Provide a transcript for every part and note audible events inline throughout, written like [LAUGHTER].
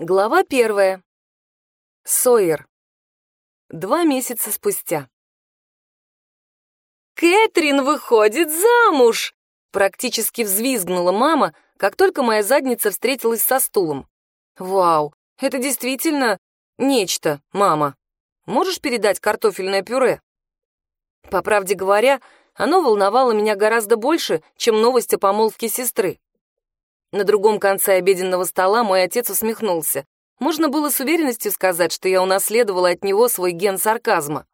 Глава первая. Сойер. Два месяца спустя. «Кэтрин выходит замуж!» Практически взвизгнула мама, как только моя задница встретилась со стулом. «Вау, это действительно нечто, мама. Можешь передать картофельное пюре?» По правде говоря, оно волновало меня гораздо больше, чем новость о помолвке сестры. На другом конце обеденного стола мой отец усмехнулся. Можно было с уверенностью сказать, что я унаследовала от него свой ген сарказма.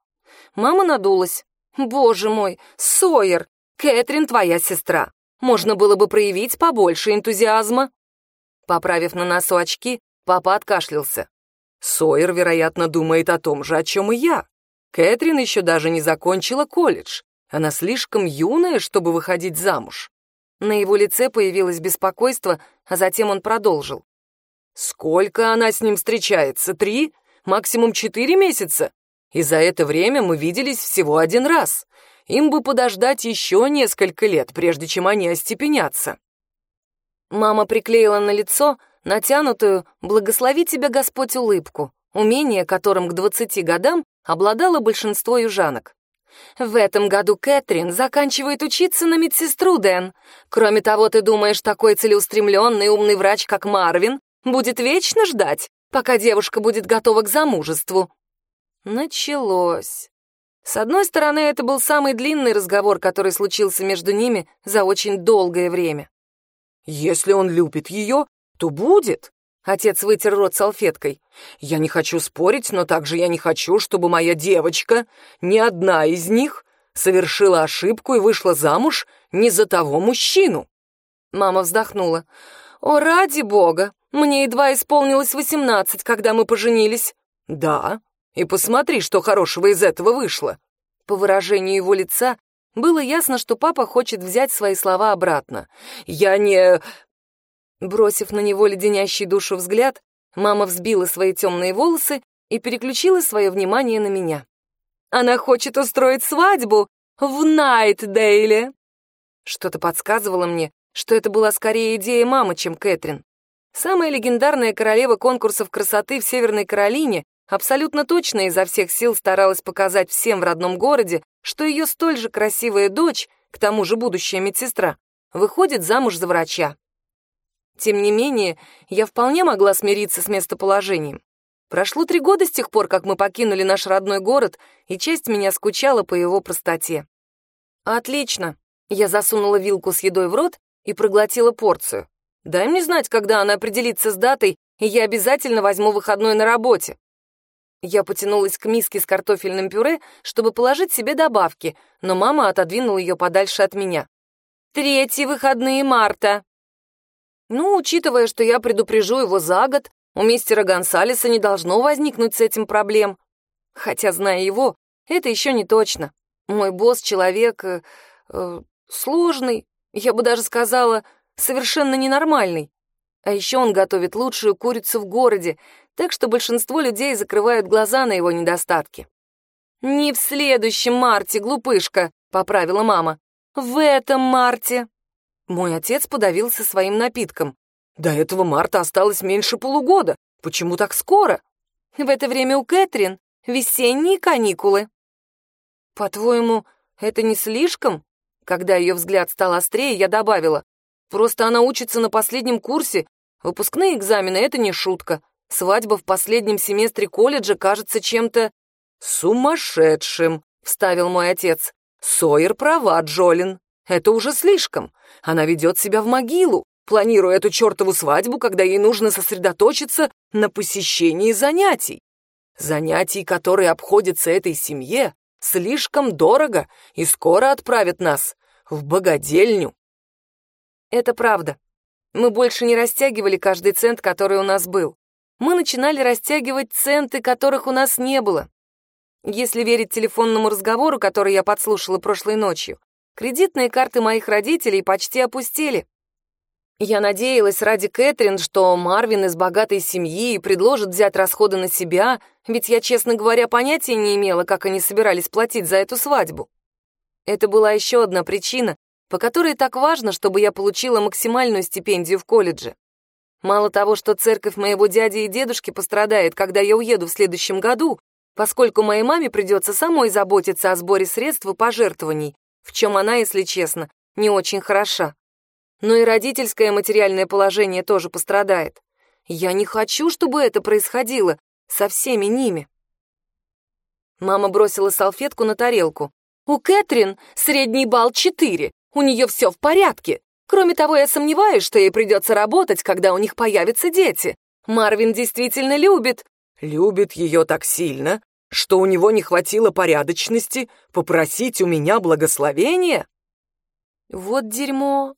Мама надулась. «Боже мой, Сойер! Кэтрин твоя сестра! Можно было бы проявить побольше энтузиазма!» Поправив на носу очки, папа откашлялся. Сойер, вероятно, думает о том же, о чем и я. Кэтрин еще даже не закончила колледж. Она слишком юная, чтобы выходить замуж. На его лице появилось беспокойство, а затем он продолжил. «Сколько она с ним встречается? Три? Максимум четыре месяца? И за это время мы виделись всего один раз. Им бы подождать еще несколько лет, прежде чем они остепенятся». Мама приклеила на лицо натянутую «Благослови тебя, Господь, улыбку», умение которым к двадцати годам обладало большинство южанок. В этом году Кэтрин заканчивает учиться на медсестру, Дэн. Кроме того, ты думаешь, такой целеустремленный умный врач, как Марвин, будет вечно ждать, пока девушка будет готова к замужеству?» Началось. С одной стороны, это был самый длинный разговор, который случился между ними за очень долгое время. «Если он любит ее, то будет», Отец вытер рот салфеткой. «Я не хочу спорить, но также я не хочу, чтобы моя девочка, ни одна из них, совершила ошибку и вышла замуж не за того мужчину». Мама вздохнула. «О, ради бога! Мне едва исполнилось восемнадцать, когда мы поженились». «Да, и посмотри, что хорошего из этого вышло». По выражению его лица было ясно, что папа хочет взять свои слова обратно. «Я не... Бросив на него леденящий душу взгляд, мама взбила свои темные волосы и переключила свое внимание на меня. «Она хочет устроить свадьбу в Найтдейле!» Что-то подсказывало мне, что это была скорее идея мамы, чем Кэтрин. Самая легендарная королева конкурсов красоты в Северной Каролине абсолютно точно изо всех сил старалась показать всем в родном городе, что ее столь же красивая дочь, к тому же будущая медсестра, выходит замуж за врача. Тем не менее, я вполне могла смириться с местоположением. Прошло три года с тех пор, как мы покинули наш родной город, и часть меня скучала по его простоте. «Отлично!» Я засунула вилку с едой в рот и проглотила порцию. «Дай мне знать, когда она определится с датой, и я обязательно возьму выходной на работе». Я потянулась к миске с картофельным пюре, чтобы положить себе добавки, но мама отодвинула ее подальше от меня. «Третьи выходные марта!» Ну, учитывая, что я предупрежу его за год, у мистера Гонсалеса не должно возникнуть с этим проблем. Хотя, зная его, это еще не точно. Мой босс — человек... Э, э, сложный, я бы даже сказала, совершенно ненормальный. А еще он готовит лучшую курицу в городе, так что большинство людей закрывают глаза на его недостатки. «Не в следующем марте, глупышка», — поправила мама. «В этом марте». Мой отец подавился своим напитком. До этого марта осталось меньше полугода. Почему так скоро? В это время у Кэтрин весенние каникулы. По-твоему, это не слишком? Когда ее взгляд стал острее, я добавила. Просто она учится на последнем курсе. Выпускные экзамены — это не шутка. Свадьба в последнем семестре колледжа кажется чем-то сумасшедшим, вставил мой отец. Сойер права, Джолин. Это уже слишком. Она ведет себя в могилу, планируя эту чертову свадьбу, когда ей нужно сосредоточиться на посещении занятий. Занятий, которые обходятся этой семье, слишком дорого и скоро отправят нас в богадельню. Это правда. Мы больше не растягивали каждый цент, который у нас был. Мы начинали растягивать центы, которых у нас не было. Если верить телефонному разговору, который я подслушала прошлой ночью, Кредитные карты моих родителей почти опустили. Я надеялась ради Кэтрин, что Марвин из богатой семьи предложит взять расходы на себя, ведь я, честно говоря, понятия не имела, как они собирались платить за эту свадьбу. Это была еще одна причина, по которой так важно, чтобы я получила максимальную стипендию в колледже. Мало того, что церковь моего дяди и дедушки пострадает, когда я уеду в следующем году, поскольку моей маме придется самой заботиться о сборе средств и пожертвований, в чем она, если честно, не очень хороша. Но и родительское материальное положение тоже пострадает. Я не хочу, чтобы это происходило со всеми ними. Мама бросила салфетку на тарелку. «У Кэтрин средний балл четыре. У нее все в порядке. Кроме того, я сомневаюсь, что ей придется работать, когда у них появятся дети. Марвин действительно любит...» «Любит ее так сильно, что у него не хватило порядочности попросить у меня благословения?» «Вот дерьмо.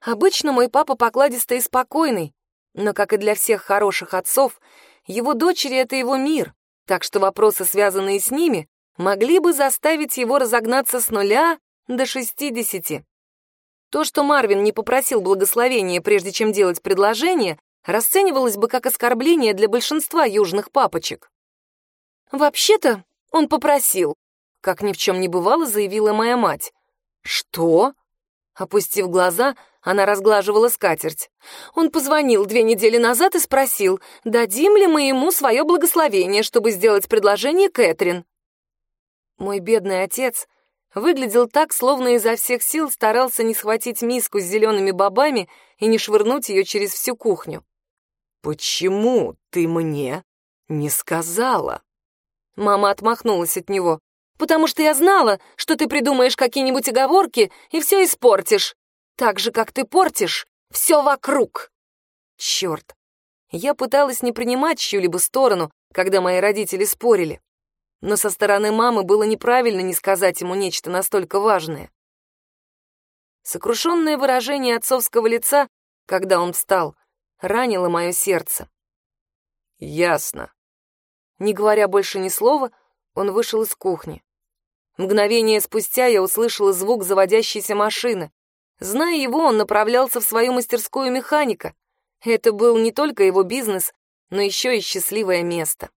Обычно мой папа покладистый и спокойный, но, как и для всех хороших отцов, его дочери — это его мир, так что вопросы, связанные с ними, могли бы заставить его разогнаться с нуля до шестидесяти. То, что Марвин не попросил благословения, прежде чем делать предложение, расценивалось бы как оскорбление для большинства южных папочек. «Вообще-то он попросил», — как ни в чем не бывало, заявила моя мать. «Что?» Опустив глаза, она разглаживала скатерть. Он позвонил две недели назад и спросил, дадим ли мы ему свое благословение, чтобы сделать предложение Кэтрин. Мой бедный отец выглядел так, словно изо всех сил старался не схватить миску с зелеными бобами и не швырнуть ее через всю кухню. «Почему ты мне не сказала?» Мама отмахнулась от него потому что я знала, что ты придумаешь какие-нибудь оговорки и все испортишь, так же, как ты портишь все вокруг. Черт, я пыталась не принимать чью-либо сторону, когда мои родители спорили, но со стороны мамы было неправильно не сказать ему нечто настолько важное. Сокрушенное выражение отцовского лица, когда он встал, ранило мое сердце. «Ясно». Не говоря больше ни слова, он вышел из кухни. Мгновение спустя я услышала звук заводящейся машины. Зная его, он направлялся в свою мастерскую механика. Это был не только его бизнес, но еще и счастливое место.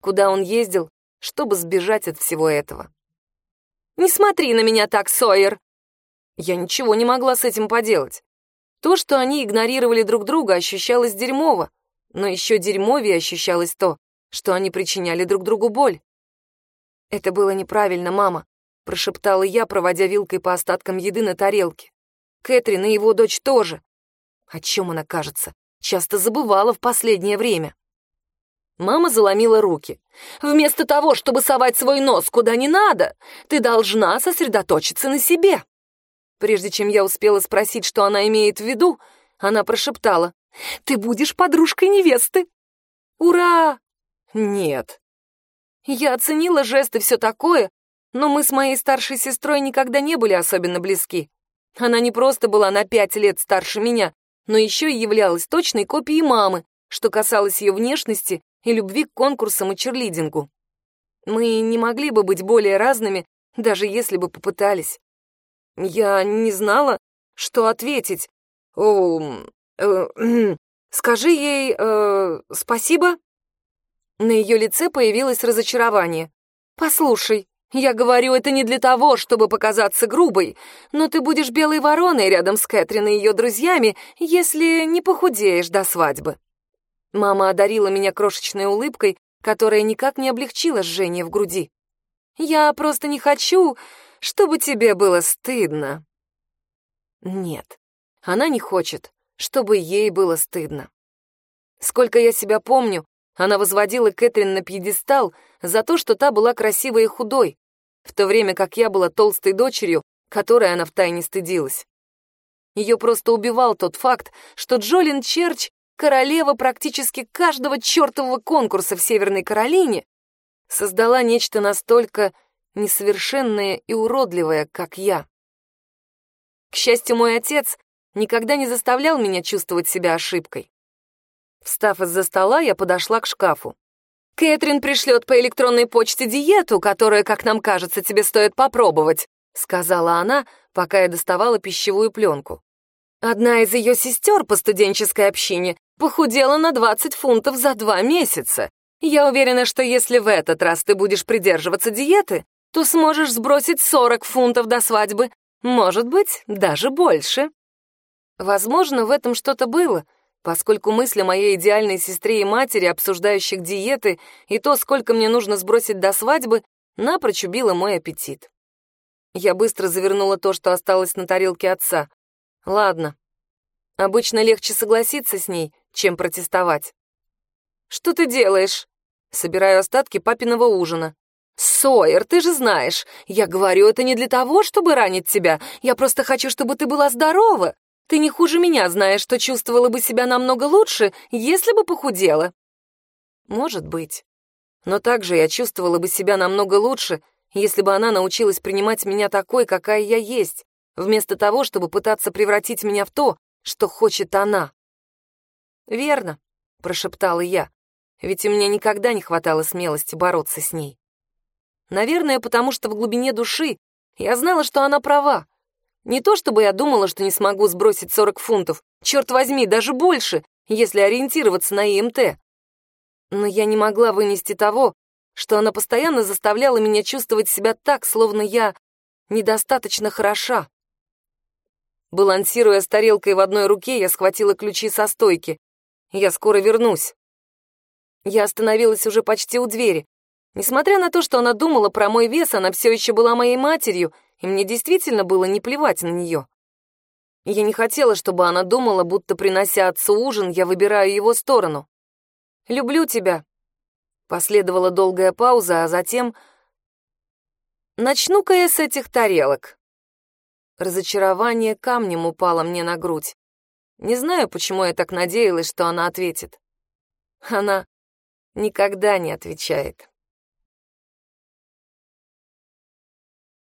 Куда он ездил, чтобы сбежать от всего этого. «Не смотри на меня так, Сойер!» Я ничего не могла с этим поделать. То, что они игнорировали друг друга, ощущалось дерьмово, но еще дерьмовее ощущалось то, что они причиняли друг другу боль. «Это было неправильно, мама», — прошептала я, проводя вилкой по остаткам еды на тарелке. «Кэтрин и его дочь тоже. О чем она, кажется, часто забывала в последнее время». Мама заломила руки. «Вместо того, чтобы совать свой нос куда не надо, ты должна сосредоточиться на себе». Прежде чем я успела спросить, что она имеет в виду, она прошептала. «Ты будешь подружкой невесты». «Ура!» «Нет, я оценила жесты все такое, но мы с моей старшей сестрой никогда не были особенно близки. Она не просто была на пять лет старше меня, но еще и являлась точной копией мамы, что касалось ее внешности и любви к конкурсам и черлидингу. Мы не могли бы быть более разными, даже если бы попытались. Я не знала, что ответить. О, э, э, [CLEARS THROAT] скажи ей э, спасибо. На ее лице появилось разочарование. «Послушай, я говорю это не для того, чтобы показаться грубой, но ты будешь белой вороной рядом с Кэтрин и ее друзьями, если не похудеешь до свадьбы». Мама одарила меня крошечной улыбкой, которая никак не облегчила жжение в груди. «Я просто не хочу, чтобы тебе было стыдно». Нет, она не хочет, чтобы ей было стыдно. Сколько я себя помню, она возводила Кэтрин на пьедестал за то, что та была красивой и худой, в то время как я была толстой дочерью, которой она втайне стыдилась. Ее просто убивал тот факт, что Джолин Черч, королева практически каждого чертового конкурса в Северной Каролине, создала нечто настолько несовершенное и уродливое, как я. К счастью, мой отец никогда не заставлял меня чувствовать себя ошибкой. Встав из-за стола, я подошла к шкафу. «Кэтрин пришлет по электронной почте диету, которую, как нам кажется, тебе стоит попробовать», сказала она, пока я доставала пищевую пленку. Одна из ее сестер по студенческой общине похудела на 20 фунтов за два месяца. Я уверена, что если в этот раз ты будешь придерживаться диеты, то сможешь сбросить 40 фунтов до свадьбы, может быть, даже больше. Возможно, в этом что-то было, поскольку мысли моей идеальной сестре и матери, обсуждающих диеты и то, сколько мне нужно сбросить до свадьбы, напрочь убила мой аппетит. Я быстро завернула то, что осталось на тарелке отца. Ладно. Обычно легче согласиться с ней, чем протестовать. «Что ты делаешь?» Собираю остатки папиного ужина. «Сойер, ты же знаешь, я говорю это не для того, чтобы ранить тебя. Я просто хочу, чтобы ты была здорова. Ты не хуже меня знаешь, что чувствовала бы себя намного лучше, если бы похудела». «Может быть. Но также я чувствовала бы себя намного лучше, если бы она научилась принимать меня такой, какая я есть, вместо того, чтобы пытаться превратить меня в то, что хочет она». «Верно», — прошептала я, ведь у меня никогда не хватало смелости бороться с ней. Наверное, потому что в глубине души я знала, что она права. Не то чтобы я думала, что не смогу сбросить 40 фунтов, черт возьми, даже больше, если ориентироваться на ИМТ. Но я не могла вынести того, что она постоянно заставляла меня чувствовать себя так, словно я недостаточно хороша. Балансируя с тарелкой в одной руке, я схватила ключи со стойки. Я скоро вернусь. Я остановилась уже почти у двери. Несмотря на то, что она думала про мой вес, она все еще была моей матерью, и мне действительно было не плевать на нее. Я не хотела, чтобы она думала, будто, принося отцу ужин, я выбираю его сторону. «Люблю тебя». Последовала долгая пауза, а затем... «Начну-ка я с этих тарелок». Разочарование камнем упало мне на грудь. Не знаю, почему я так надеялась, что она ответит. Она никогда не отвечает.